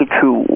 Pikachu